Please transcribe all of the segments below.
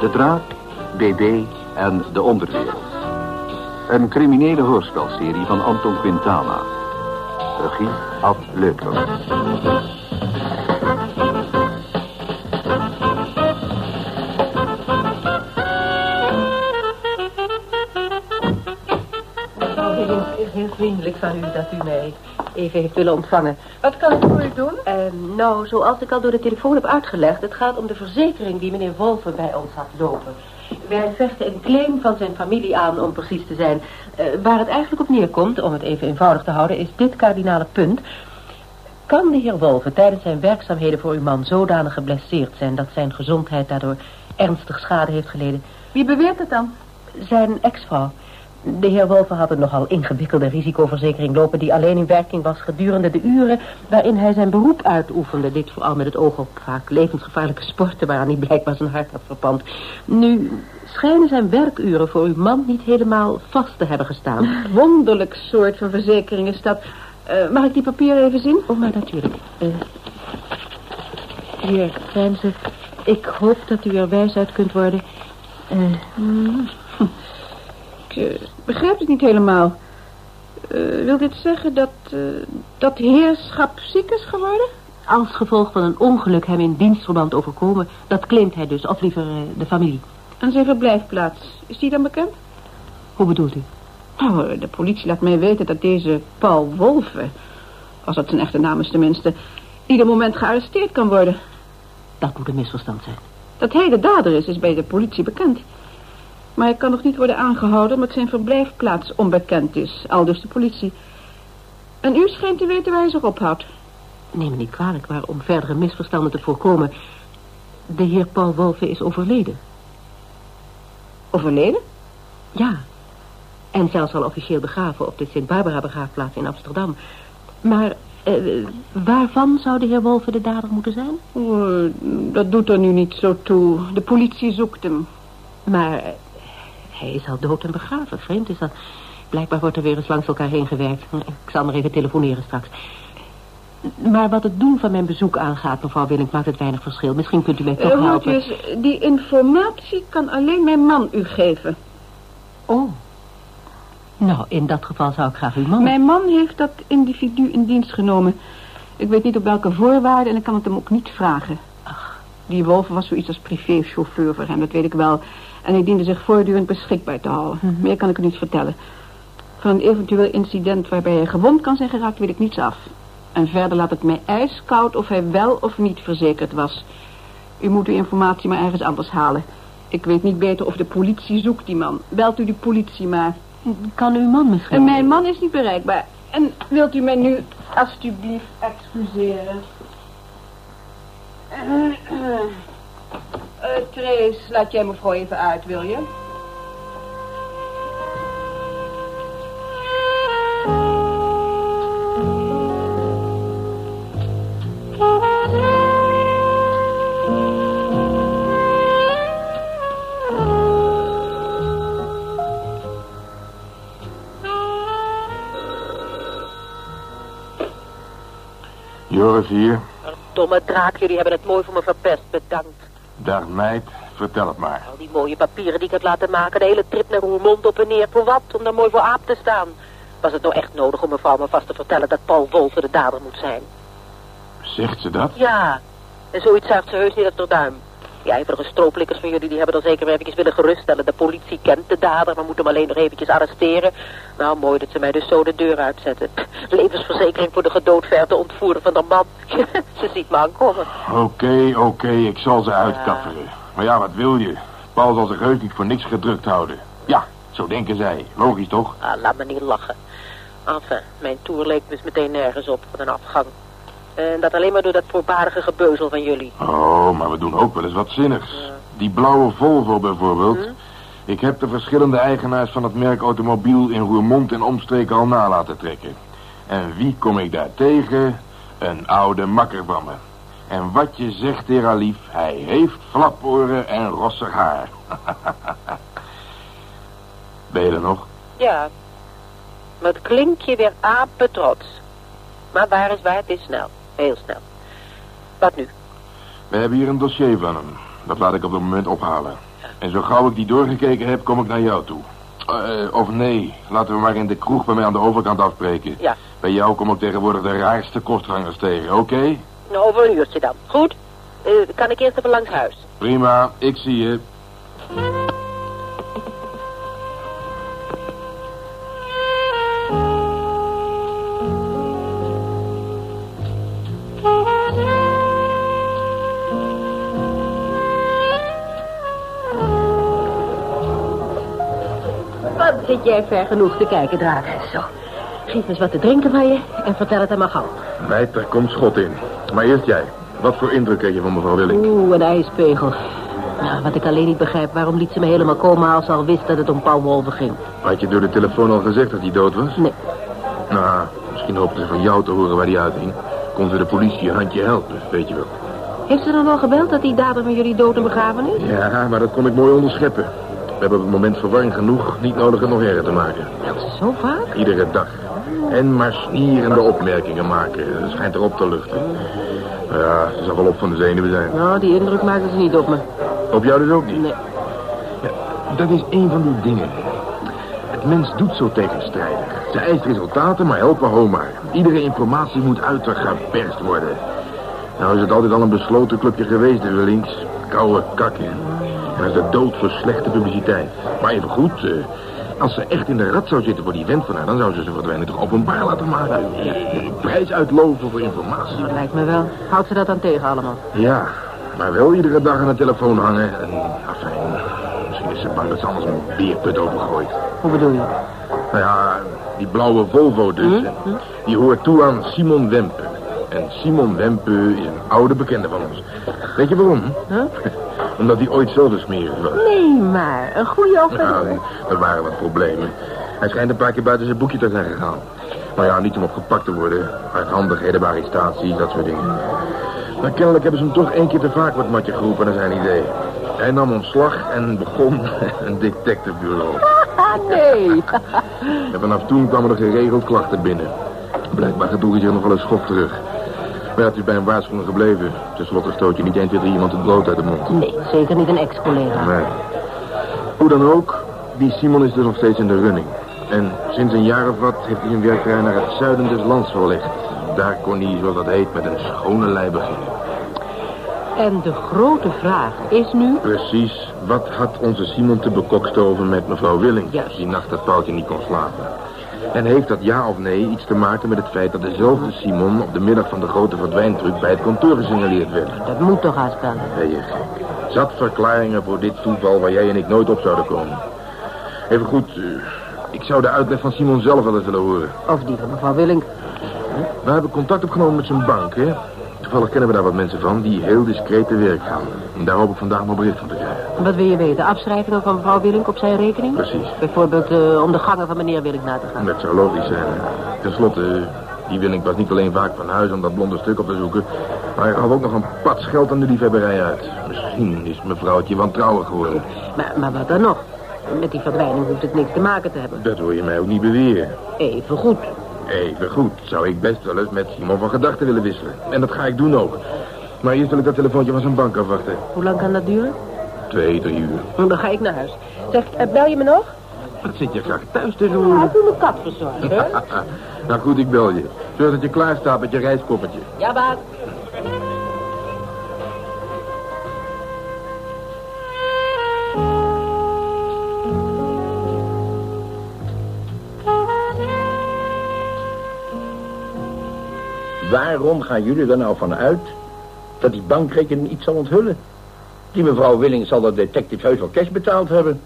De Draak, BB en De Onderwereld. Een criminele hoorspelserie van Anton Quintana. Regie Ad Leupler. Van u dat u mij even heeft willen ontvangen. Wat kan ik voor u doen? Uh, nou, zoals ik al door de telefoon heb uitgelegd... het gaat om de verzekering die meneer Wolfer bij ons had lopen. Wij vechten een claim van zijn familie aan, om precies te zijn. Uh, waar het eigenlijk op neerkomt, om het even eenvoudig te houden... is dit kardinale punt... Kan de heer Wolfer tijdens zijn werkzaamheden voor uw man zodanig geblesseerd zijn... dat zijn gezondheid daardoor ernstig schade heeft geleden? Wie beweert het dan? Zijn ex-vrouw. De heer Wolfer had een nogal ingewikkelde risicoverzekering lopen... die alleen in werking was gedurende de uren waarin hij zijn beroep uitoefende. Dit vooral met het oog op vaak levensgevaarlijke sporten... waaraan hij blijkbaar zijn hart had verpand. Nu schijnen zijn werkuren voor uw man niet helemaal vast te hebben gestaan. Wonderlijk soort van verzekering is dat. Uh, mag ik die papieren even zien? Oh, maar natuurlijk. Uh, heer Grijnze, ik hoop dat u er wijs uit kunt worden. Uh, mm. Ik uh, begrijp het niet helemaal. Uh, wil dit zeggen dat, uh, dat heerschap ziek is geworden? Als gevolg van een ongeluk hem in dienstverband overkomen. Dat claimt hij dus, of liever de familie. En zijn verblijfplaats, is die dan bekend? Hoe bedoelt u? Oh, de politie laat mij weten dat deze Paul Wolfe... als dat zijn echte naam is tenminste... ieder moment gearresteerd kan worden. Dat moet een misverstand zijn. Dat hij de dader is, is bij de politie bekend. Maar hij kan nog niet worden aangehouden omdat zijn verblijfplaats onbekend is. Al dus de politie. En u schijnt te weten waar hij zich ophoudt. Neem me niet kwalijk, maar om verdere misverstanden te voorkomen... de heer Paul Wolfe is overleden. Overleden? Ja. En zelfs al officieel begraven op de Sint-Barbara begraafplaats in Amsterdam. Maar uh, waarvan zou de heer Wolfe de dader moeten zijn? Oh, dat doet er nu niet zo toe. De politie zoekt hem. Maar hij is al dood en begraven. Vreemd is dat. Blijkbaar wordt er weer eens langs elkaar heen gewerkt. Ik zal maar even telefoneren straks. Maar wat het doen van mijn bezoek aangaat, mevrouw Willink, maakt het weinig verschil. Misschien kunt u mij toch uh, helpen. Dus die informatie kan alleen mijn man u geven. Oh. Nou, in dat geval zou ik graag uw man... Mijn man heeft dat individu in dienst genomen. Ik weet niet op welke voorwaarden en ik kan het hem ook niet vragen. Ach. Die Wolven was zoiets als privéchauffeur voor hem, dat weet ik wel. En hij diende zich voortdurend beschikbaar te houden. Mm -hmm. Meer kan ik u niet vertellen. Van een eventueel incident waarbij hij gewond kan zijn geraakt, weet ik niets af. En verder laat het mij ijskoud of hij wel of niet verzekerd was. U moet uw informatie maar ergens anders halen. Ik weet niet beter of de politie zoekt die man. Belt u de politie maar. Kan uw man misschien? En mijn man is niet bereikbaar. En wilt u mij nu alstublieft excuseren? Uh. Uh, Trace, laat jij mevrouw even uit, wil je? Joris hier. Domme draak, jullie hebben het mooi voor me verpest. Bedankt. Dag meid, vertel het maar. Al die mooie papieren die ik heb laten maken, de hele trip naar Roermond op en neer. Voor wat? Om daar mooi voor aap te staan. Was het nou echt nodig om mevrouw me vast te vertellen dat Paul Wolfe de dader moet zijn? Zegt ze dat? Ja, en zoiets zuigt ze heus niet uit haar duim. Die ijverige strooplikkers van jullie, die hebben dan zeker eventjes willen geruststellen. De politie kent de dader, maar moet hem alleen nog eventjes arresteren. Nou, mooi dat ze mij dus zo de deur uitzetten. Levensverzekering voor de gedoodverde ontvoerder van de man. ze ziet me aankomen. Oké, okay, oké, okay, ik zal ze uitkafferen. Maar ja, wat wil je? Paul zal zich heus niet voor niks gedrukt houden. Ja, zo denken zij. Logisch toch? Ah, laat me niet lachen. Enfin, mijn toer leek dus meteen nergens op van een afgang. En dat alleen maar door dat voorbarige gebeuzel van jullie. Oh, maar we doen ook wel eens wat zinnigs. Ja. Die blauwe Volvo bijvoorbeeld. Hm? Ik heb de verschillende eigenaars van het merk automobiel in Roermond en omstreken al na laten trekken. En wie kom ik daar tegen? Een oude makker van me. En wat je zegt, lief, hij heeft flaporen en rossig haar. ben je er nog? Ja. Maar het klinkt je weer apetrots. Maar waar is waar, het is snel. Heel snel. Wat nu? We hebben hier een dossier van hem. Dat laat ik op het moment ophalen. En zo gauw ik die doorgekeken heb, kom ik naar jou toe. Uh, of nee, laten we maar in de kroeg bij mij aan de overkant afspreken. Ja. Bij jou kom ik tegenwoordig de raarste kostgangers tegen, oké? Nou, over een uurtje dan. Goed? Uh, kan ik eerst even langs huis? Prima, ik zie je. Zit jij ver genoeg te kijken, Draak? Zo. Geef eens wat te drinken van je en vertel het aan maar gauw. Meid, er komt schot in. Maar eerst jij. Wat voor indruk heb je van mevrouw Willink? Oeh, een ijspegel. Nou, wat ik alleen niet begrijp, waarom liet ze me helemaal komen als ze al wist dat het om Paul Wolven ging? Had je door de telefoon al gezegd dat hij dood was? Nee. Nou, misschien hoopte ze van jou te horen waar hij uitging. Kon ze de politie een handje helpen, weet je wel. Heeft ze dan wel gebeld dat die dader van jullie dood en begraven is? Ja, maar dat kon ik mooi onderscheppen. We hebben op het moment verwarring genoeg, niet nodig het nog erger te maken. Zo vaak? Iedere dag. En maar snierende opmerkingen maken. Dat schijnt erop te luchten. Ja, ze zal wel op van de zenuwen zijn. Nou, die indruk maakte ze niet op me. Op jou dus ook niet? Nee. Ja, dat is een van die dingen. Het mens doet zo tegenstrijdig. Ze eist resultaten, maar helpen homa. Iedere informatie moet uitgeperst worden. Nou is het altijd al een besloten clubje geweest, de Willings. Koude kakken. Dat is de dood voor slechte publiciteit. Maar even goed, eh, als ze echt in de rat zou zitten voor die vent van haar... dan zou ze ze verdwijnen toch openbaar laten maken. Ja, prijs uitloven voor informatie. Dat lijkt me wel. Houdt ze dat dan tegen allemaal? Ja, maar wel iedere dag aan de telefoon hangen. En, afijn, misschien is ze bang dat ze anders een beerput overgooit. Hoe bedoel je? Nou ja, die blauwe Volvo dus. Hm? Die hoort toe aan Simon Wempe. En Simon Wempe is een oude bekende van ons. Weet je waarom? Huh? Omdat hij ooit een smerig was. Nee, maar een goede Nou, opmerking. er waren wat problemen. Hij schijnt een paar keer buiten zijn boekje te zijn gegaan. Maar ja, niet om op gepakt te worden. Uithandigheden, bij arrestaties, dat soort dingen. Maar kennelijk hebben ze hem toch één keer te vaak wat matje geroepen naar zijn idee. Hij nam ontslag en begon een detectivebureau. Ah, nee. En vanaf toen kwamen er geregeld klachten binnen. Blijkbaar gedroeg hij zich nog wel een schop terug. Het is bij een waarschuwing gebleven. Ten slotte stoot je niet 1, 2, 3 iemand het brood uit de mond. Nee, zeker niet een ex-collega. Nee. Hoe dan ook, die Simon is dus nog steeds in de running. En sinds een jaar of wat heeft hij een werkterrein naar het zuiden des lands verlegd. Daar kon hij, zoals dat heet, met een schone lei beginnen. En de grote vraag is nu... Precies, wat had onze Simon te bekokstoven met mevrouw Willing... Juist. die nacht dat Paultje niet kon slapen? En heeft dat ja of nee iets te maken met het feit dat dezelfde Simon... op de middag van de grote verdwijntruc bij het kantoor gesignaleerd werd? Dat moet toch wel. Ben je gek? Zat verklaringen voor dit toeval waar jij en ik nooit op zouden komen. Even goed, eh, ik zou de uitleg van Simon zelf wel eens willen horen. Of die van mevrouw Willink. We hebben contact opgenomen met zijn bank, hè? Toevallig kennen we daar wat mensen van die heel discreet te werk gaan. En daar hoop ik vandaag nog bericht van te krijgen. Wat wil je weten? Afschrijvingen van mevrouw Willink op zijn rekening? Precies. Bijvoorbeeld eh, om de gangen van meneer Willink na te gaan. Dat zou logisch zijn. Ten slotte, die Willink was niet alleen vaak van huis om dat blonde stuk op te zoeken... maar hij gaf ook nog een pad geld aan de liefhebberij uit. Misschien is mevrouwtje wantrouwig geworden. Maar, maar wat dan nog? Met die verdwijning hoeft het niks te maken te hebben. Dat wil je mij ook niet beweren. Even goed. Even goed, zou ik best wel eens met Simon van gedachten willen wisselen. En dat ga ik doen ook. Maar eerst wil ik dat telefoontje van zijn bank afwachten. Hoe lang kan dat duren? Twee, drie uur. Nou, Dan ga ik naar huis. Zeg, eh, bel je me nog? Wat zit je graag thuis Ja, tegenwoordig? ik doe mijn kat verzorgen. nou goed, ik bel je. Zorg dat je klaar staat met je reiskoffertje. Ja, baas. Waarom gaan jullie er nou van uit dat die bankrekening iets zal onthullen? Die mevrouw Willing zal dat detective heus wel cash betaald hebben.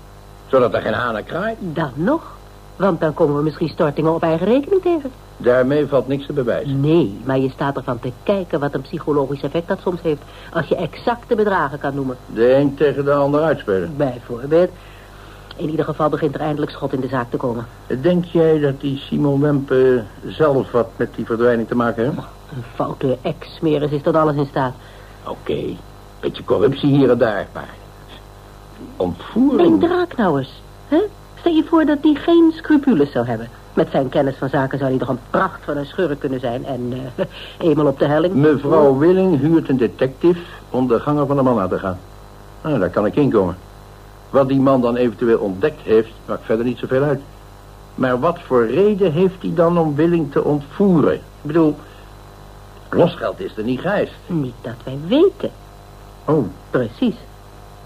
Zodat er geen haan kraait. Dan nog. Want dan komen we misschien stortingen op eigen rekening tegen. Daarmee valt niks te bewijzen. Nee, maar je staat ervan te kijken wat een psychologisch effect dat soms heeft. Als je exacte bedragen kan noemen. De een tegen de ander uitspelen. Bijvoorbeeld. In ieder geval begint er eindelijk schot in de zaak te komen. Denk jij dat die Simon Wempe zelf wat met die verdwijning te maken heeft? Een foute ex-smeris is tot alles in staat. Oké, beetje corruptie hier en daar, maar... Ontvoering? Denk draak nou eens. Hè? Stel je voor dat die geen scrupules zou hebben. Met zijn kennis van zaken zou hij toch een pracht van een schurk kunnen zijn. En eh, eenmaal op de helling... Mevrouw Willing huurt een detective om de gangen van de man aan te gaan. Nou, daar kan ik inkomen. Wat die man dan eventueel ontdekt heeft, maakt verder niet zoveel uit. Maar wat voor reden heeft hij dan om Willing te ontvoeren? Ik bedoel, losgeld is er niet geëist. Niet dat wij weten. Oh, Precies.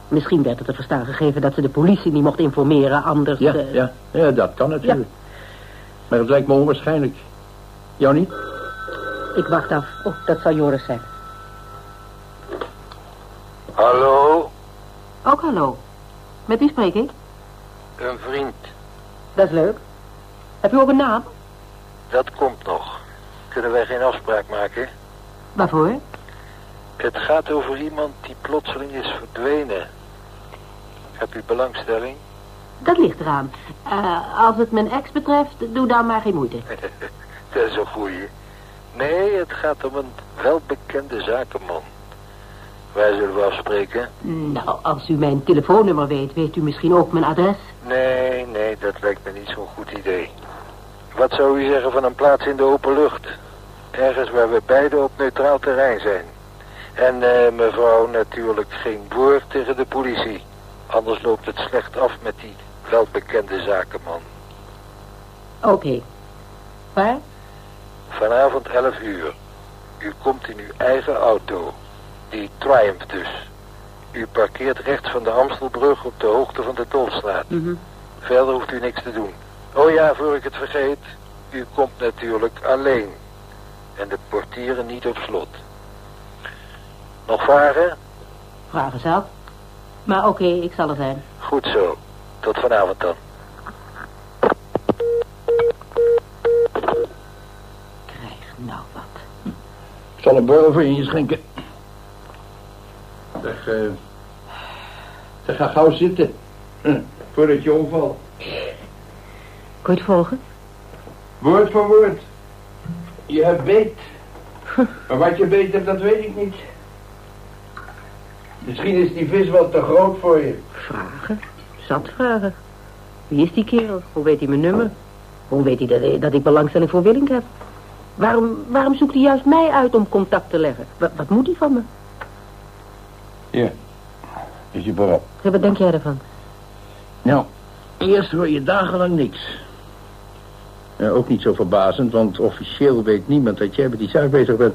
Misschien werd het te verstaan gegeven dat ze de politie niet mocht informeren, anders... ja, eh, ja, ja, dat kan natuurlijk. Maar het lijkt me onwaarschijnlijk. Jou niet? Ik wacht af. Oh, dat zal Joris zijn. Hallo, Ook hallo. Met wie spreek ik? een vriend. Dat is leuk. Heb u ook een naam? Dat komt nog. Kunnen wij geen afspraak maken? Waarvoor? Het gaat over iemand die plotseling is verdwenen. Heb u belangstelling? Dat ligt eraan. Eh, als het mijn ex betreft, doe daar maar geen moeite. Dat is een goeie. Nee, het gaat om een welbekende zakenman. Waar zullen we afspreken? Nou, als u mijn telefoonnummer weet, weet u misschien ook mijn adres. Nee, nee, dat lijkt me niet zo'n goed idee. Wat zou u zeggen van een plaats in de open lucht? Ergens waar we beide op neutraal terrein zijn. En eh, mevrouw natuurlijk geen woord tegen de politie. Anders loopt het slecht af met die welbekende zakenman. Oké. Waar? Vanavond 11 uur. U komt in uw eigen auto. Die Triumph dus. U parkeert rechts van de Amstelbrug op de hoogte van de Tolstraat. Mhm. Verder hoeft u niks te doen. Oh ja, voor ik het vergeet. U komt natuurlijk alleen. En de portieren niet op slot. Nog vragen? Vragen zelf. Maar oké, ik zal er zijn. Goed zo. Tot vanavond dan. Krijg nou wat. Ik zal een borrel voor je inschenken. Eh... Zeg, ga gauw zitten. Hm, voordat je omvalt. Kun je het volgen? Woord voor woord. Je hebt beet. Maar wat je beet hebt, dat weet ik niet. Misschien is die vis wel te groot voor je. Vragen. Zat vragen. Wie is die kerel? Hoe weet hij mijn nummer? Hoe weet hij dat, dat ik belangstelling voor Willink heb? Waarom, waarom zoekt hij juist mij uit om contact te leggen? Wat, wat moet hij van me? Ja. Is je borrel. Zeg, Wat denk jij ervan? Nou, eerst hoor je dagenlang niks. Ja, ook niet zo verbazend, want officieel weet niemand dat jij met die zaak bezig bent.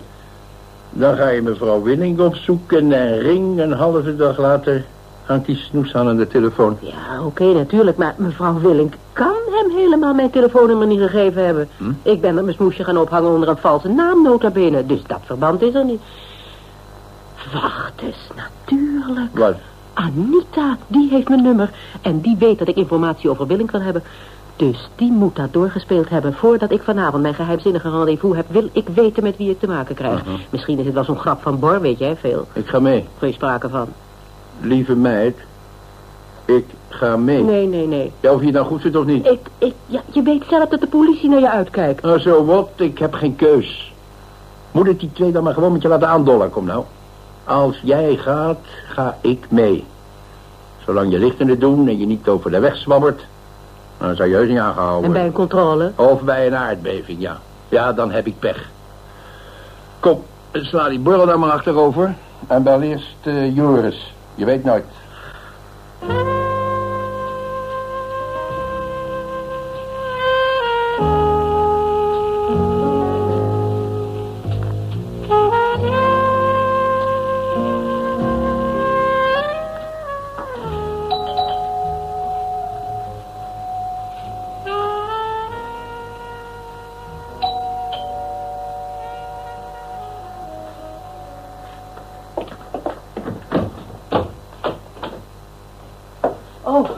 Dan ga je mevrouw Winning opzoeken en ring een halve dag later hangt die snoes aan aan de telefoon. Ja, oké, natuurlijk. Maar mevrouw Willink kan hem helemaal mijn telefoonnummer niet gegeven hebben. Hm? Ik ben er mijn smoesje gaan ophangen onder een valse naam nota bene. Dus dat verband is er niet. Wacht eens, natuurlijk. Wat? Anita, die heeft mijn nummer. En die weet dat ik informatie over Willink wil hebben. Dus die moet dat doorgespeeld hebben. Voordat ik vanavond mijn geheimzinnige rendezvous heb... wil ik weten met wie ik te maken krijg. Misschien is het wel zo'n grap van Bor, weet jij veel. Ik ga mee. Geen sprake van. Lieve meid, ik ga mee. Nee, nee, nee. Ja, of je nou goed vindt of niet. Ik, ik, ja, je weet zelf dat de politie naar je uitkijkt. Nou, zo wat, ik heb geen keus. Moet ik die twee dan maar gewoon met je laten aandollen, kom nou. Als jij gaat, ga ik mee. Zolang je lichtende doen en je niet over de weg zwabbert... dan zou je heus niet aangehouden En bij een controle? Of bij een aardbeving, ja. Ja, dan heb ik pech. Kom, sla die borrel dan maar achterover. En bel eerst eh, Joris. Je weet nooit. Oh,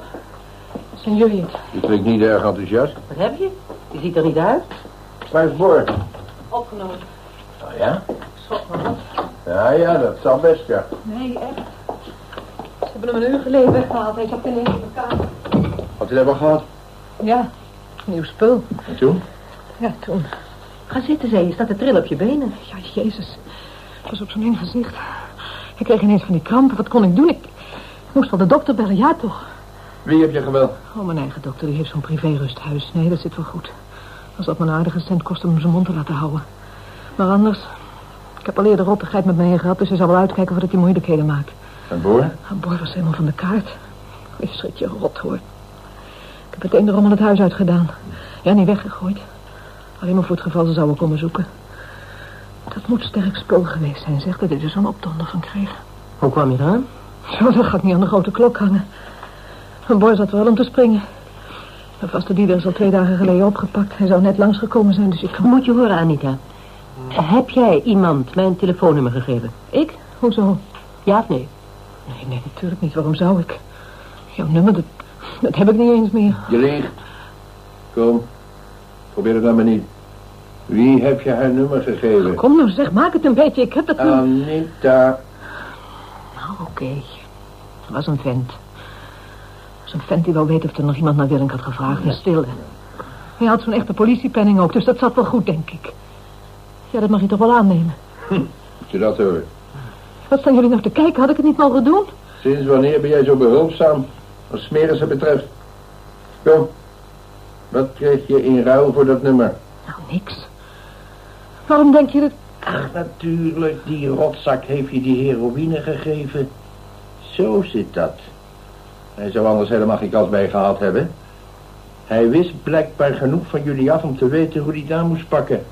zijn jullie het? Je klinkt niet erg enthousiast. Wat heb je? Je ziet er niet uit. Waar is Bor? Opgenomen. Oh ja? Schot me wat. Ja, ja, dat zal best, ja. Nee, echt. Ze hebben hem een uur geleden weggehaald. Hij zat ineens de kamer. Had u dat wel gehad? Ja, nieuw spul. En toen? Ja, toen. Ga zitten, zei je. Staat te trillen op je benen. Ja, jezus. Het was op zo'n eng gezicht. Ik kreeg ineens van die krampen. Wat kon ik doen? Ik moest wel de dokter bellen. Ja, toch? Wie heb je gebeld? Oh, mijn eigen dokter. Die heeft zo'n privé-rusthuis. Nee, dat zit wel goed. Als dat mijn aardige cent kost om hem zijn mond te laten houden. Maar anders... Ik heb al eerder rottigheid met me heen gehad... dus hij zal wel uitkijken voordat hij moeilijkheden maakt. En Boer? Ah, Boy was helemaal van de kaart. Je schrik je rot, hoor. Ik heb meteen de rommel het huis uitgedaan. Ja, niet weggegooid. Alleen maar voor het geval ze zouden komen zoeken. Dat moet sterk spul geweest zijn, zegt dat ik er zo'n opdonder van kreeg. Hoe kwam je eraan? Zo, dat gaat niet aan de grote klok hangen. Een boy zat wel om te springen. De vaste dieder is al twee dagen geleden opgepakt. Hij zou net langsgekomen zijn, dus ik kan... Moet je horen, Anita. Heb jij iemand mijn telefoonnummer gegeven? Ik? Hoezo? Ja of nee? Nee, nee, natuurlijk niet. Waarom zou ik? Jouw nummer, dat, dat heb ik niet eens meer. Je liegt. Kom, probeer het dan maar niet. Wie heb je haar nummer gegeven? Kom nou, zeg, maak het een beetje. Ik heb dat... niet- Anita. Nou, oké. Er was een vent. Een vent die wel weet of er nog iemand naar Willink had gevraagd. In stille. Hij had zo'n echte politiepenning ook, dus dat zat wel goed, denk ik. Ja, dat mag je toch wel aannemen. Moet je dat horen? Wat staan jullie nou te kijken? Had ik het niet mogen doen? Sinds wanneer ben jij zo behulpzaam? Wat smerissen betreft. Kom. Wat kreeg je in ruil voor dat nummer? Nou, niks. Waarom denk je dat... Ach, natuurlijk. Die rotzak heeft je die heroïne gegeven. Zo zit dat. Hij zou anders helemaal geen kans bij gehad hebben. Hij wist blijkbaar genoeg van jullie af om te weten hoe hij daar moest pakken.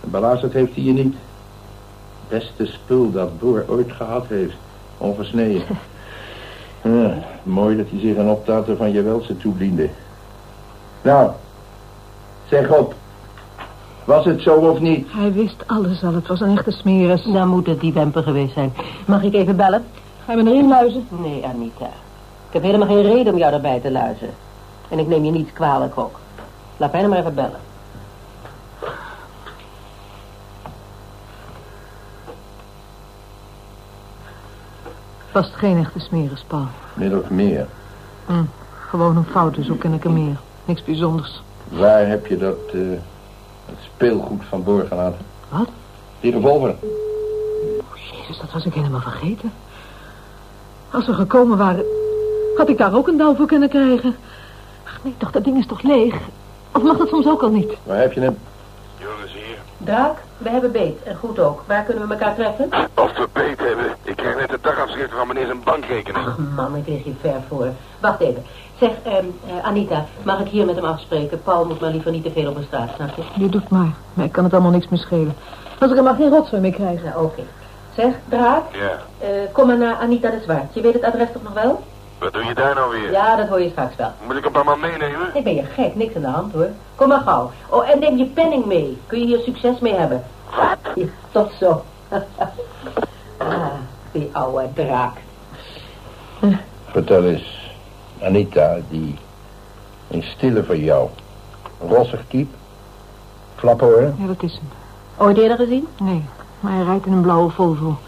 En belazerd heeft hij je niet. Beste spul dat Boer ooit gehad heeft. Onversneden. Ja, mooi dat hij zich een optater van je welste toediende. Nou, zeg op. Was het zo of niet? Hij wist alles al. Het was een echte smeris. Dan moet het die wemper geweest zijn. Mag ik even bellen? Ga je me erin luizen? Nee, Anita. Ik heb helemaal geen reden om jou erbij te luisteren. En ik neem je niets kwalijk ook. Laat mij nou maar even bellen. Vast geen echte smeris, Paul. Min of meer. Hm, gewoon een fout, dus hoe ken ik hem meer? Niks bijzonders. Waar heb je dat eh, het speelgoed van Boer gelaten? Wat? Die revolver. Oh, jezus, dat was ik helemaal vergeten. Als we gekomen waren, had ik daar ook een dauw voor kunnen krijgen. Ach nee, toch, dat ding is toch leeg? Of mag dat soms ook al niet? Waar heb je hem? Jongens, hier. Draak, we hebben beet. En goed ook. Waar kunnen we elkaar treffen? Of we beet hebben. Ik krijg net de dagafschrift van meneer zijn bankrekening. Ach man, ik lig je ver voor. Wacht even. Zeg, ehm, eh, Anita, mag ik hier met hem afspreken? Paul moet maar liever niet te veel op de straat, snap je? Je doet maar. Maar ik kan het allemaal niks meer schelen. Als ik er maar geen rotzooi mee krijg. Nou, oké. Zeg, Draak, Ja. eh, kom maar naar Anita de Zwart. Je weet het adres toch nog wel? Wat doe je daar nou weer? Ja, dat hoor je straks wel. Moet ik hem allemaal meenemen? Ik ben je gek, niks aan de hand hoor. Kom maar gauw. Oh, en neem je penning mee. Kun je hier succes mee hebben? Wat? Ja, tot zo. ah, die oude draak. Vertel eens. Anita, die in stille van jou. Rossig type. Flaphoren. Ja, dat is hem. Ooit eerder gezien? Nee, maar hij rijdt in een blauwe Volvo.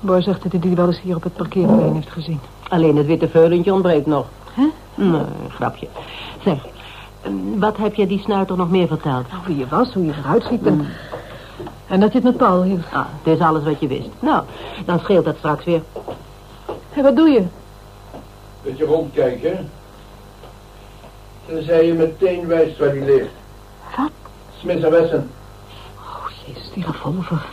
Boy zegt dat hij die wel eens hier op het parkeerplein heeft gezien. Alleen het witte veulentje ontbreekt nog. Hè? Nee, grapje. Zeg, eh, wat heb je die snuiter nog meer verteld? Nou, wie je was, hoe je eruit ziet en... En dat je het met Paul hield. Ah, het is alles wat je wist. Nou, dan scheelt dat straks weer. Hé, wat doe je? Beetje rondkijken. Tenzij je meteen wijst waar die ligt. Wat? Smith en Wesson. Oh, jezus, die revolver.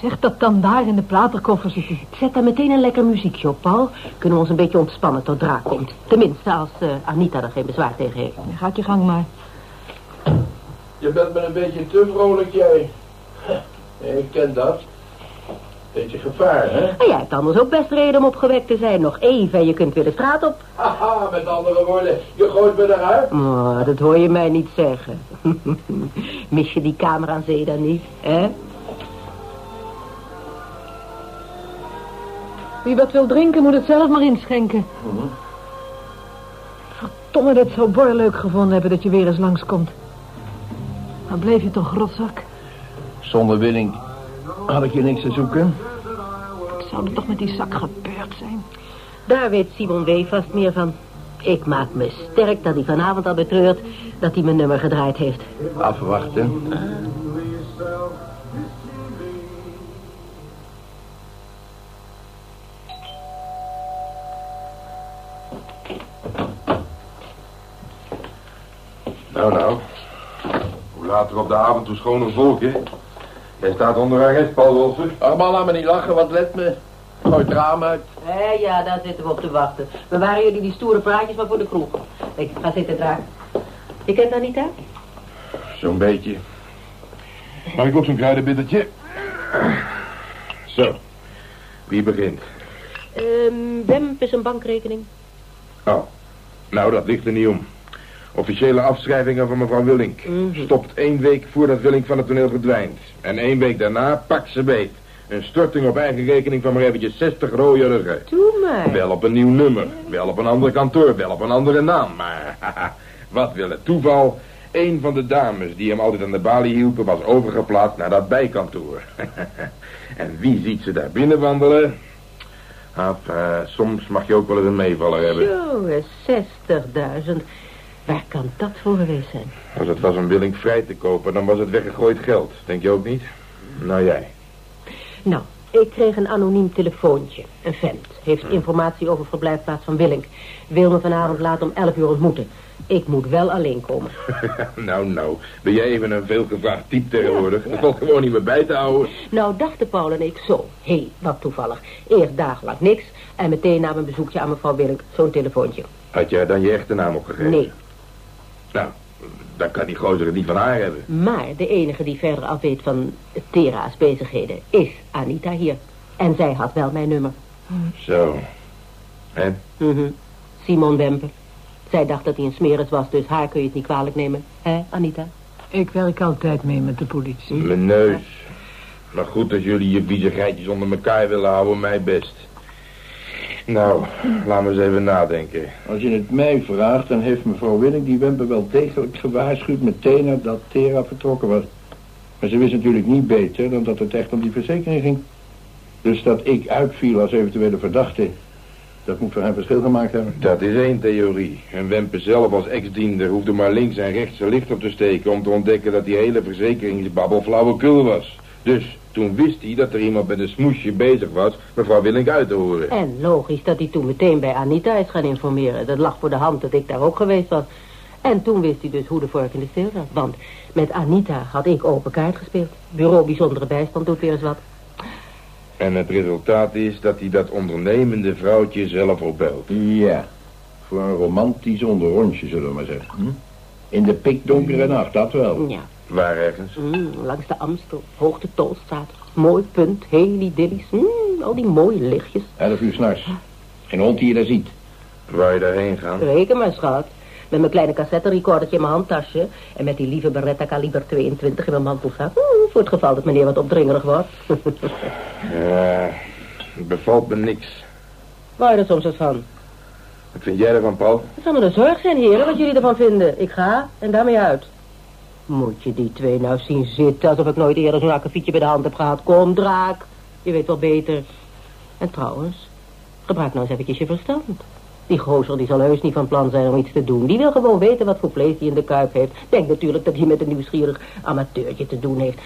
Zeg dat dan daar in de platenkoffer zit. Zet daar meteen een lekker muziekje op, Paul. Kunnen we ons een beetje ontspannen tot draak komt. Tenminste, als eh, Anita er geen bezwaar tegen heeft. Ja, gaat je gang maar. Je bent me een beetje te vrolijk, jij. Ik ken dat. Beetje gevaar, hè? En jij hebt anders ook best reden om opgewekt te zijn. Nog even en je kunt weer de straat op. Haha, met andere woorden, je gooit me eruit. Oh, dat hoor je mij niet zeggen. Mis je die kamer aan zee dan niet, hè? Wie wat wil drinken, moet het zelf maar inschenken. Verdomme, dat zou Bor leuk gevonden hebben dat je weer eens langskomt. Dan bleef je toch rotzak. Zonder winning had ik hier niks te zoeken. Ik zou er toch met die zak gebeurd zijn. Daar weet Simon W. vast meer van. Ik maak me sterk dat hij vanavond al betreurt dat hij mijn nummer gedraaid heeft. Afwachten. Nou, nou. Hoe later op de avond, hoe schoner volk, hè? Jij staat onder arrest, Paul Wolfer. Man, laat me niet lachen, wat let me. Gooi het raam uit. Eh, ja, daar zitten we op te wachten. We waren jullie die stoere praatjes maar voor de kroeg. Ik ga zitten daar. Je kent Anita? Zo'n beetje. Mag ik ook zo'n kruidenbittertje? Zo. Wie begint? Ehm Wemp is een bankrekening. Oh. Nou, dat ligt er niet om. Officiële afschrijvingen van mevrouw Willink. Mhm. Stopt één week voordat Willink van het toneel verdwijnt. En één week daarna pakt ze beet. Een storting op eigen rekening van maar eventjes 60 rode ruggen. Doe maar. Wel op een nieuw nummer. Wel op een ander kantoor. Wel op een andere naam. Maar haha, wat wil het toeval? Een van de dames die hem altijd aan de balie hielpen... was overgeplaatst naar dat bijkantoor. en wie ziet ze daar binnen wandelen? Af, eh, soms mag je ook wel eens een meevaller hebben. Zo, 60.000. Waar kan dat voor geweest zijn? Als het was om Willink vrij te kopen, dan was het weggegooid geld. Denk je ook niet? Nou, jij. Nou, ik kreeg een anoniem telefoontje. Een vent. Heeft informatie over verblijfplaats van Willink. Wil me vanavond laat om 11 uur ontmoeten. Ik moet wel alleen komen. nou, nou. Ben jij even een veelgevraagd type tegenwoordig? Dat valt gewoon niet meer bij te houden. Nou, dachten Paul en ik zo. Hé, hey, wat toevallig. Eerst dagenlang niks. En meteen na mijn bezoekje aan mevrouw Willink zo'n telefoontje. Had jij dan je echte naam opgegeven? Nee. Nou, dan kan die gozer het niet van haar hebben. Maar de enige die verder af weet van Tera's bezigheden is Anita hier. En zij had wel mijn nummer. Zo. En? Mhm. Simon Wemper. Zij dacht dat hij een smeris was, dus haar kun je het niet kwalijk nemen. Hé, Anita? Ik werk altijd mee met de politie. Mijn neus. Maar goed, als jullie je viezigheidjes onder elkaar willen houden, mij best. Nou, laten we eens even nadenken. Als je het mij vraagt, dan heeft mevrouw Willink die Wemper wel degelijk gewaarschuwd meteen nadat Tera vertrokken was. Maar ze wist natuurlijk niet beter dan dat het echt om die verzekering ging. Dus dat ik uitviel als eventuele verdachte, dat moet voor hem verschil gemaakt hebben. Dat is één theorie. En Wempe zelf als ex-diender hoefde maar links en rechts zijn licht op te steken... om te ontdekken dat die hele verzekeringsbabbel flauwekul was. Dus toen wist hij dat er iemand met een smoesje bezig was... mevrouw Willink uit te horen. En logisch dat hij toen meteen bij Anita is gaan informeren. Dat lag voor de hand dat ik daar ook geweest was. En toen wist hij dus hoe de vork in de steel zat. Want met Anita had ik open kaart gespeeld. Bureau Bijzondere Bijstand doet weer eens wat. En het resultaat is dat hij dat ondernemende vrouwtje zelf opbelt. Ja, voor een romantisch onderrondje, zullen we maar zeggen. Hm? In de pikdonkere nacht, dat wel. Ja, Waar ergens? mm, langs de Amstel, hoogte Tolstraat. Mooi punt, hele dillies. Mm, al die mooie lichtjes. Elf uur s'nachts. Geen hond die je daar ziet. Waar je daarheen gaan? Reken maar, schat. Met mijn kleine cassette-recordertje in mijn handtasje. En met die lieve Beretta kaliber 22 in mijn mantelzak. Mm, voor het geval dat meneer wat opdringerig wordt. Ja, het bevalt me niks. Waar je er soms eens van? Wat vind jij ervan, Paul? Het zal me een zorg zijn, heren, wat jullie ervan vinden. Ik ga en daarmee uit. Moet je die twee nou zien zitten, alsof ik nooit eerder zo'n akkefietje bij de hand heb gehad. Kom, draak. Je weet wel beter. En trouwens, gebruik nou eens eventjes je verstand. Die gozer die zal heus niet van plan zijn om iets te doen. Die wil gewoon weten wat voor vlees hij in de kuip heeft. Denk natuurlijk dat hij met een nieuwsgierig amateurtje te doen heeft.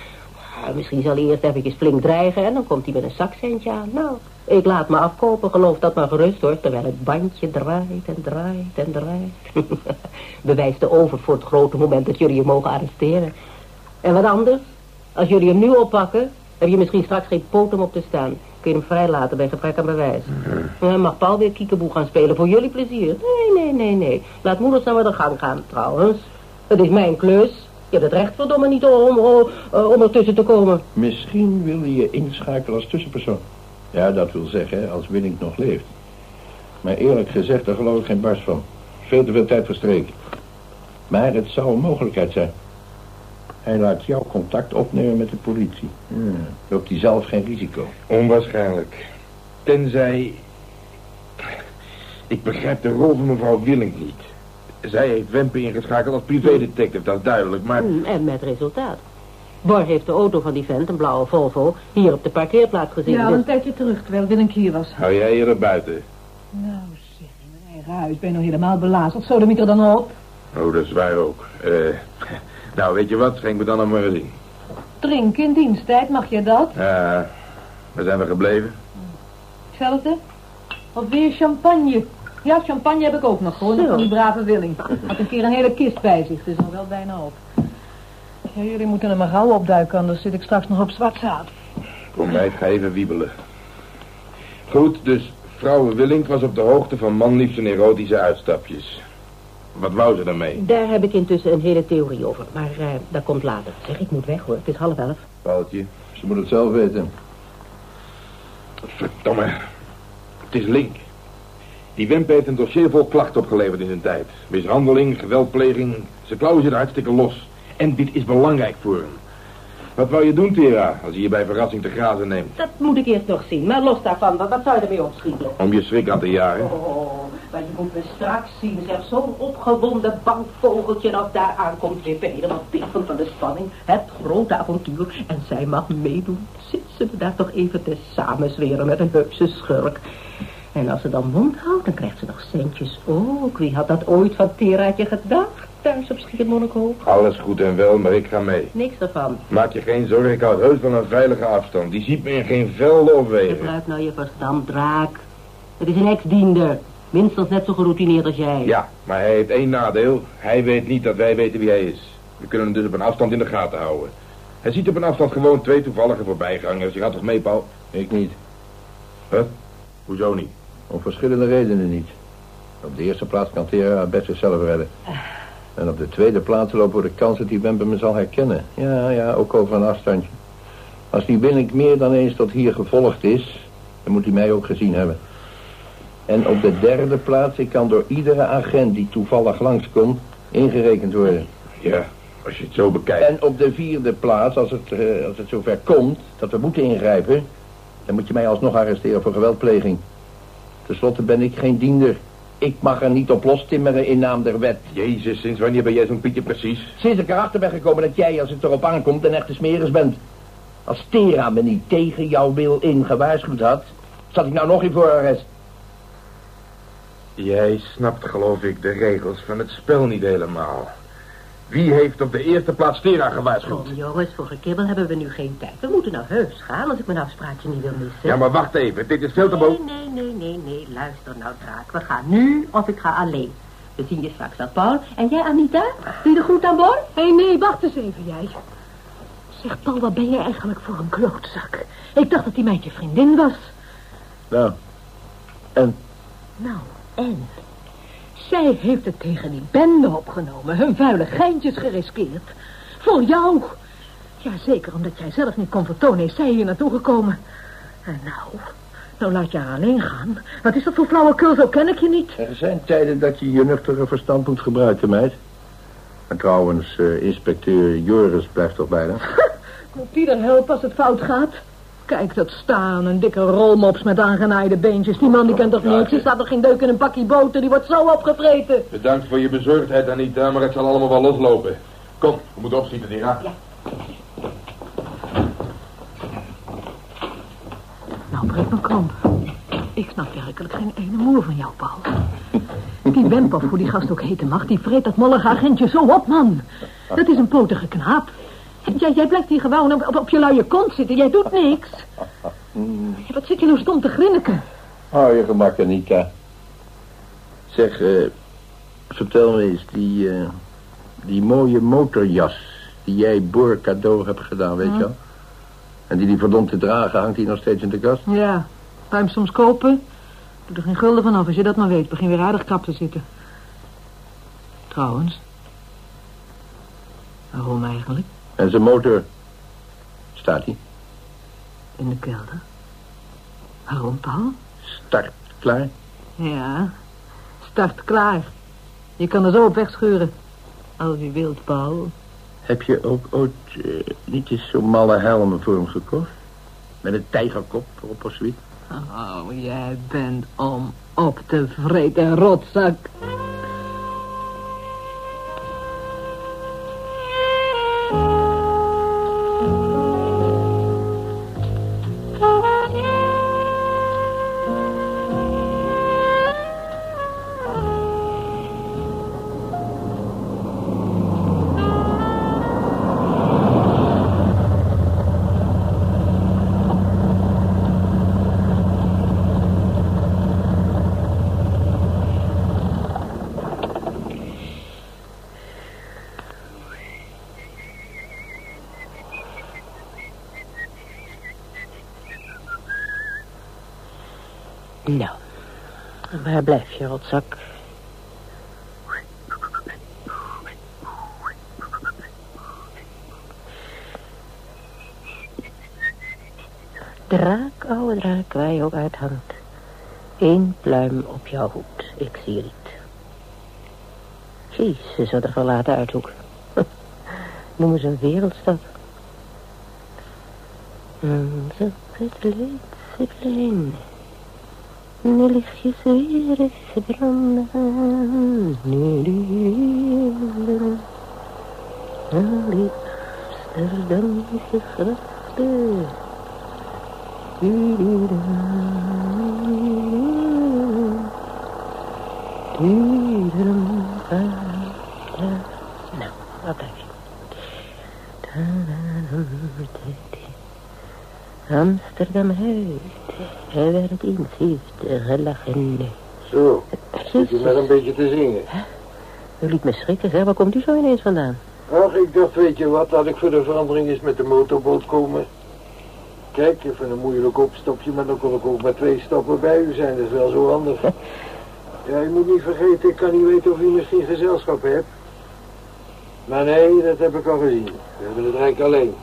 Ah, misschien zal hij eerst eventjes flink dreigen en dan komt hij met een zakcentje aan. Nou, ik laat me afkopen, geloof dat maar gerust hoor. Terwijl het bandje draait en draait en draait. Bewijs de over voor het grote moment dat jullie hem mogen arresteren. En wat anders? Als jullie hem nu oppakken, heb je misschien straks geen poot om op te staan. Kun je hem vrijlaten bij gebrek aan bewijs. Mag Paul weer kiekeboe gaan spelen voor jullie plezier. Nee, nee, nee, nee. Laat moeders nou weer de gang gaan, trouwens. Het is mijn klus. Je hebt het recht, verdomme, niet om, om, om ertussen te komen. Misschien wil je je inschakelen als tussenpersoon. Ja, dat wil zeggen, als Willink nog leeft. Maar eerlijk gezegd, daar geloof ik geen barst van. Veel te veel tijd verstreken. Maar het zou een mogelijkheid zijn. Hij laat jou contact opnemen met de politie. Hmm. Loopt hij zelf geen risico. Onwaarschijnlijk. Tenzij... Ik begrijp de rol van mevrouw Willink niet. Zij heeft Wempe ingeschakeld als privédetective, dat is duidelijk, maar... Mm, En met resultaat. Bor heeft de auto van die vent, een blauwe Volvo, hier op de parkeerplaats gezien. Ja, al Dus- een tijdje terug, terwijl Willink hier was. Hou jij je er buiten? Nou, zeg, in mijn eigen huis ben je nog helemaal belazerd. Zo, de er dan op. Oh, dat is waar ook. Eh, nou, weet je wat? Schenk me dan nog maar eens in. Drinken in diensttijd, mag je dat? Ja, waar zijn we gebleven? Hetzelfde? Of weer champagne? Ja, champagne heb ik ook nog, gewoon van die brave Willing. Had een keer een hele kist bij zich, dus nog wel bijna op. Ja, jullie moeten er maar gauw opduiken, anders zit ik straks nog op zwart zaad. Kom bij, ga even wiebelen. Goed, dus Vrouw Willink was op de hoogte van manliefs en erotische uitstapjes. Wat wou ze daarmee? Daar heb ik intussen een hele theorie over. Maar eh, dat komt later. Zeg, ik moet weg hoor. Het is half elf. Paultje. Ze moet het zelf weten. Verdomme. Het is Link. Die Wimp heeft een dossier vol klachten opgeleverd in zijn tijd. Mishandeling, geweldpleging. Ze klauwen zitten hartstikke los. En dit is belangrijk voor hem. Wat wou je doen, Tera, als hij je bij verrassing te grazen neemt? Dat moet ik eerst nog zien. Maar los daarvan, wat, wat zou je ermee opschieten? Om je schrik aan te jagen? Oh, maar je moet me straks zien. Zeg, zo'n opgewonden bankvogeltje als daar aankomt wippen. Helemaal piffend van de spanning. Het grote avontuur. En zij mag meedoen. Zit ze me daar toch even te samenzweren met een heupse schurk. En als ze dan mond houdt, dan krijgt ze nog centjes ook. Wie had dat ooit van Teraatje gedacht? Thuis op Schiermonnikoog. Alles goed en wel, maar ik ga mee. Niks ervan. Maak je geen zorgen, ik houd heus van een veilige afstand. Die ziet me in geen velden of wegen. Gebruik nou je verstand, draak. Het is een ex-diender. Minstens net zo geroutineerd als jij. Ja, maar hij heeft één nadeel. Hij weet niet dat wij weten wie hij is. We kunnen hem dus op een afstand in de gaten houden. Hij ziet op een afstand gewoon twee toevallige voorbijgangers. Je gaat toch mee, Paul? Ik niet. Huh? Hoezo niet? Om verschillende redenen niet. Op de eerste plaats kan Tera haar best zichzelf redden. En op de tweede plaats lopen we de kans dat die Wempe me zal herkennen. Ja, ja, ook over een afstandje. Als die Willink meer dan eens tot hier gevolgd is, dan moet hij mij ook gezien hebben. En op de derde plaats, ik kan door iedere agent die toevallig langskomt, ingerekend worden. Ja, als je het zo bekijkt. En op de vierde plaats, als het, eh, als het zover komt dat we moeten ingrijpen... dan moet je mij alsnog arresteren voor geweldpleging. Ten slotte ben ik geen diender. Ik mag er niet op lostimmeren in naam der wet. Jezus, sinds wanneer ben jij zo'n Pietje precies? Sinds ik erachter ben gekomen dat jij, als het erop aankomt, een echte smeris bent. Als Tera me niet tegen jouw wil in gewaarschuwd had... zat ik nou nog in voorarrest. Jij snapt, geloof ik, de regels van het spel niet helemaal. Wie heeft op de eerste plaats Tera gewaarschuwd? Kom jongens, voor gekibbel hebben we nu geen tijd. We moeten nou heus gaan als ik mijn afspraakje niet wil missen. Ja, maar wacht even. Dit is veel te boven. Nee, nee, nee, nee, nee. Luister nou, Draak. We gaan nu of ik ga alleen. We zien je straks wel, Paul. En jij, Anita? Doe je de groet aan boord? Hé, hey, nee, wacht eens even, jij. Zeg, Paul, wat ben je eigenlijk voor een klootzak? Ik dacht dat die meid je vriendin was. Nou, en? Nou, en? Zij heeft het tegen die bende opgenomen. Hun vuile geintjes geriskeerd. Voor jou. Ja, zeker omdat jij zelf niet kon vertonen is zij hier naartoe gekomen. En nou, nou laat je haar alleen gaan. Wat is dat voor flauwekul, zo ken ik je niet. Er zijn tijden dat je je nuchtere verstand moet gebruiken, meid. En trouwens, eh, inspecteur Joris blijft toch bijna. Moet die er helpen als het fout gaat? Kijk, dat staan, een dikke rolmops met aangenaaide beentjes. Die man die kent toch niks? Er staat toch geen deuk in een bakje boter? Die wordt zo opgevreten. Bedankt voor je bezorgdheid, Anita, maar het zal allemaal wel loslopen. Kom, we moeten opschieten, Tera. Ja. Nou, breek mijn kramp. Ik snap werkelijk geen ene moer van jou, Paul. Die Wempoff, hoe die gast ook heten mag, die vreet dat mollige agentje zo op, man. Dat is een potige knaap. Jij, jij blijft hier gewoon op, op, op je luie kont zitten. Jij doet niks. Wat zit je nou stom te grinniken? Hou je gemak, Anita. Zeg, eh, vertel me eens, die, eh, die mooie motorjas die jij Boer cadeau hebt gedaan, weet je wel? En die die verdomd te dragen, hangt die nog steeds in de kast? Ja, kan je hem soms kopen? Doe er geen gulden van af, als je dat maar weet. Begin weer aardig krap te zitten. Trouwens. Waarom eigenlijk? En zijn motor, staat die? In de kelder. Waarom, Paul? Start, klaar? Ja, start klaar. Je kan er zo op wegschuren. Als u wilt, Paul. Heb je ook ooit eh, niet eens zo'n malle helm voor hem gekocht? Met een tijgerkop erop of zoiets? Oh, jij bent om op te vreten, rotzak. Waar blijf je, rotzak? Draak, oude draak, waar je ook uithangt. Eén pluim op jouw hoed, ik zie niet. Jezus, wat een verlaten uithoek. Noemen ze een wereldstad. Zeppelin, zeppelin. Nu lichtjes weer eens branden. Nu die Amsterdamse grachten. Nou, wat heb je? Amsterdam huid. Hij werd eens heeft gelachen. Zo, zit u met een beetje te zingen. U liet me schrikken, zeg. Waar komt u zo ineens vandaan? Ach, ik dacht, weet je wat, laat ik voor de verandering eens met de motorboot komen. Kijk, even een moeilijk opstapje, maar dan kon ik ook met twee stappen bij u zijn. Dat is wel zo handig. Ja, je moet niet vergeten, ik kan niet weten of u misschien gezelschap hebt. Maar nee, dat heb ik al gezien. We hebben het rijk alleen.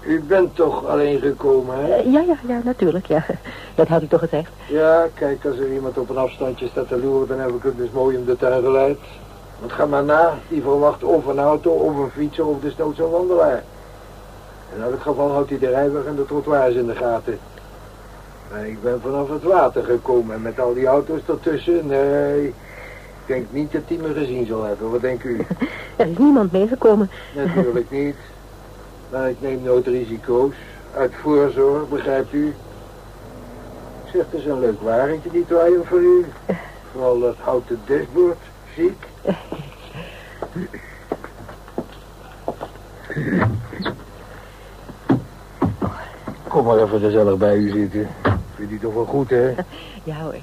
U bent toch alleen gekomen, hè? Eh, ja, ja, ja, natuurlijk, ja. Dat had u toch gezegd? Ja, kijk, als er iemand op een afstandje staat te loeren, dan heb ik hem dus mooi om de tuin geleid. Want ga maar na, die verwacht of een auto, of een fietser, of desnoods een wandelaar. In elk geval houdt hij de rijweg en de trottoirs in de gaten. Maar ik ben vanaf het water gekomen en met al die auto's ertussen, nee... Ik denk niet dat hij me gezien zal hebben, wat denkt u? Er is niemand meegekomen. Natuurlijk niet. Maar ik neem nooit risico's. Uit voorzorg, begrijpt u? Ik zeg, het is een leuk wagentje, die Triumph voor u. Vooral dat houten dashboard, ziek. Kom maar even gezellig bij u zitten. Vindt u toch wel goed, hè? Ja hoor.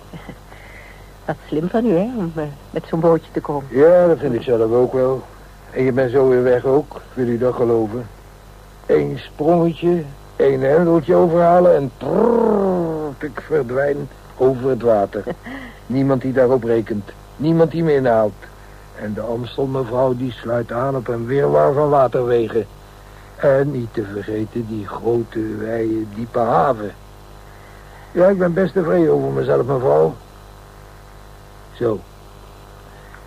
Wat slim van u, hè, om eh, met zo'n bootje te komen. Ja, dat vind ik zelf ook wel. En je bent zo weer weg ook, wil u dat geloven? Eén sprongetje, één hendeltje overhalen en trrrr, ik verdwijn over het water. Niemand die daarop rekent. Niemand die me inhaalt. En de Amstel, mevrouw, die sluit aan op een weerwar van waterwegen. En niet te vergeten die grote, wijde, diepe haven. Ja, ik ben best tevreden over mezelf, mevrouw. Zo.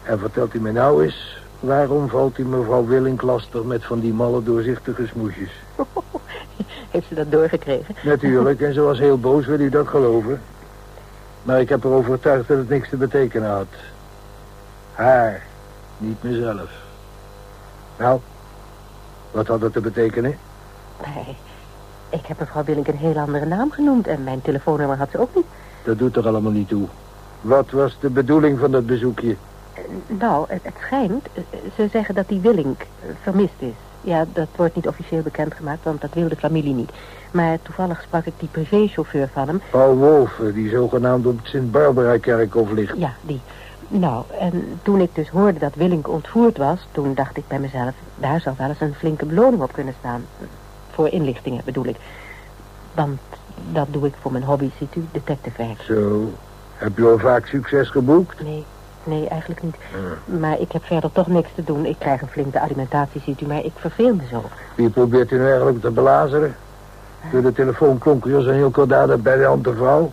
En vertelt u me nou eens, waarom valt u mevrouw Willink lastig met van die malle doorzichtige smoesjes? Heeft ze dat doorgekregen? Natuurlijk, en ze was heel boos, wil u dat geloven? Maar ik heb er overtuigd dat het niks te betekenen had. Haar, niet mezelf. Nou, wat had dat te betekenen? Nee, ik heb mevrouw Willink een heel andere naam genoemd... en mijn telefoonnummer had ze ook niet. Dat doet er allemaal niet toe. Wat was de bedoeling van dat bezoekje? Eh, Nou, het, het schijnt... eh, Ze zeggen dat die Willink eh, vermist is. Ja, dat wordt niet officieel bekendgemaakt, want dat wil de familie niet. Maar toevallig sprak ik die privéchauffeur van hem. Paul Wolfe, die zogenaamd op het Sint-Barbara-kerkhof ligt. Ja, die. Nou, en toen ik dus hoorde dat Willink ontvoerd was... toen dacht ik bij mezelf... daar zou wel eens een flinke beloning op kunnen staan. Voor inlichtingen bedoel ik. Want dat doe ik voor mijn hobby, ziet u, detectivewerk. Zo, heb je al vaak succes geboekt? Nee, nee, eigenlijk niet. Maar ik heb verder toch niks te doen. Ik krijg een flinke alimentatie, ziet u, maar ik verveel me zo. Wie probeert u nou eigenlijk te belazeren? Door de telefoon klonk u als een heel kordaat bij de andere vrouw.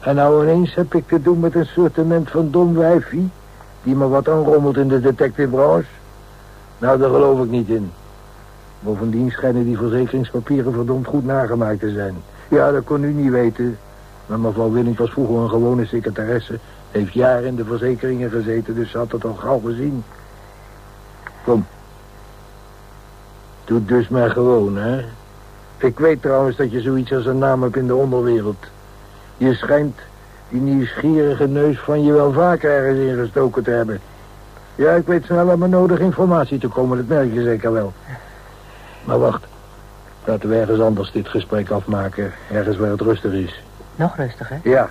En nou ineens heb ik te doen met een sortiment van dom wijfie... die me wat aanrommelt in de detectivebranche. Nou, daar geloof ik niet in. Bovendien schijnen die verzekeringspapieren verdomd goed nagemaakt te zijn. Ja, dat kon u niet weten. Maar mevrouw Willink was vroeger een gewone secretaresse. Heeft jaren in de verzekeringen gezeten, dus ze had het al gauw gezien. Kom. Doe het dus maar gewoon, hè. Ik weet trouwens dat je zoiets als een naam hebt in de onderwereld. Je schijnt die nieuwsgierige neus van je wel vaker ergens ingestoken te hebben. Ja, ik weet snel aan mijn nodig informatie te komen, dat merk je zeker wel. Maar wacht. Laten we ergens anders dit gesprek afmaken. Ergens waar het rustig is. Nog rustiger. Ja.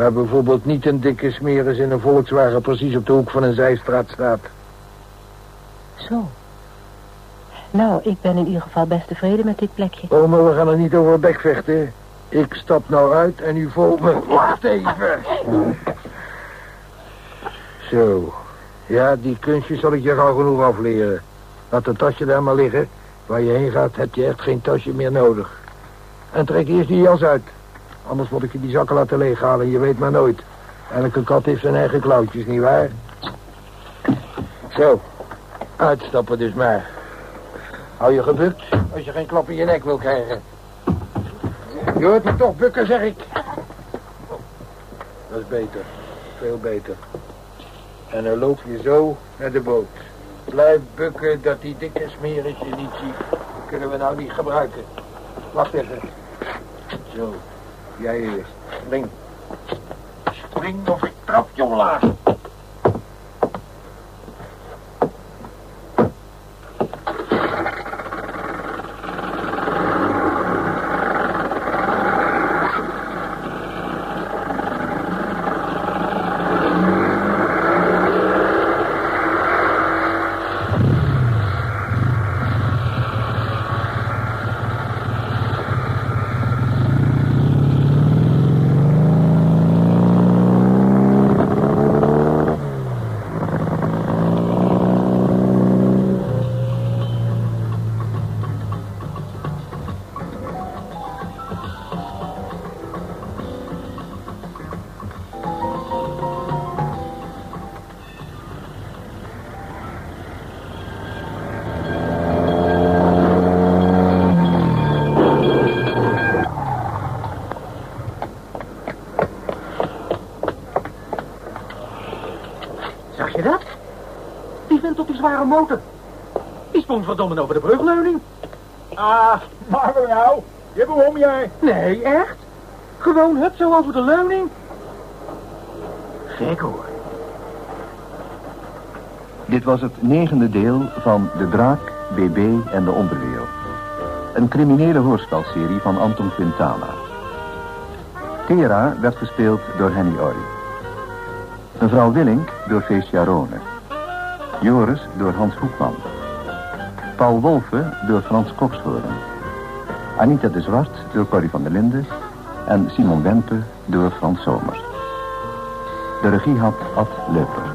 Waar bijvoorbeeld niet een dikke smeris in een Volkswagen precies op de hoek van een zijstraat staat. Zo. Nou, ik ben in ieder geval best tevreden met dit plekje. Oh, maar we gaan er niet over bekvechten. Ik stap nou uit en u volgt me. Wacht even. Zo. Ja, die kunstjes zal ik je gauw genoeg afleren. Laat het tasje daar maar liggen. Waar je heen gaat, heb je echt geen tasje meer nodig. En trek eerst die jas uit. Anders moet ik je die zakken laten leeghalen. Je weet maar nooit. Elke kat heeft zijn eigen klauwtjes, nietwaar? Zo. Uitstappen dus maar. Hou je gebukt als je geen klap in je nek wil krijgen. Je hoort me toch bukken, zeg ik. Dat is beter. Veel beter. En dan loop je zo naar de boot. Blijf bukken dat die dikke smeris je niet ziet. Kunnen we nou niet gebruiken. Wacht even. Zo. Jij eerst. Spring. Spring of ik trap je omlaag. Zware motor. Die sprong verdomme over de brugleuning. Ah, maar nou. Je hebt hem om jij. Nee, echt? Gewoon hup zo over de leuning. Gek hoor. Dit was het negende deel van De Draak, BB en de Onderwereld. Een criminele hoorspelserie van Anton Quintana. Tera werd gespeeld door Henny Oy. Mevrouw Willink door Feest Jarone. Joris door Hans Hoekman. Paul Wolfe door Frans Kokshoorn. Anita de Zwart door Corrie van der Linden. En Simon Wempe door Frans Somers. De regie had Ad Leuper.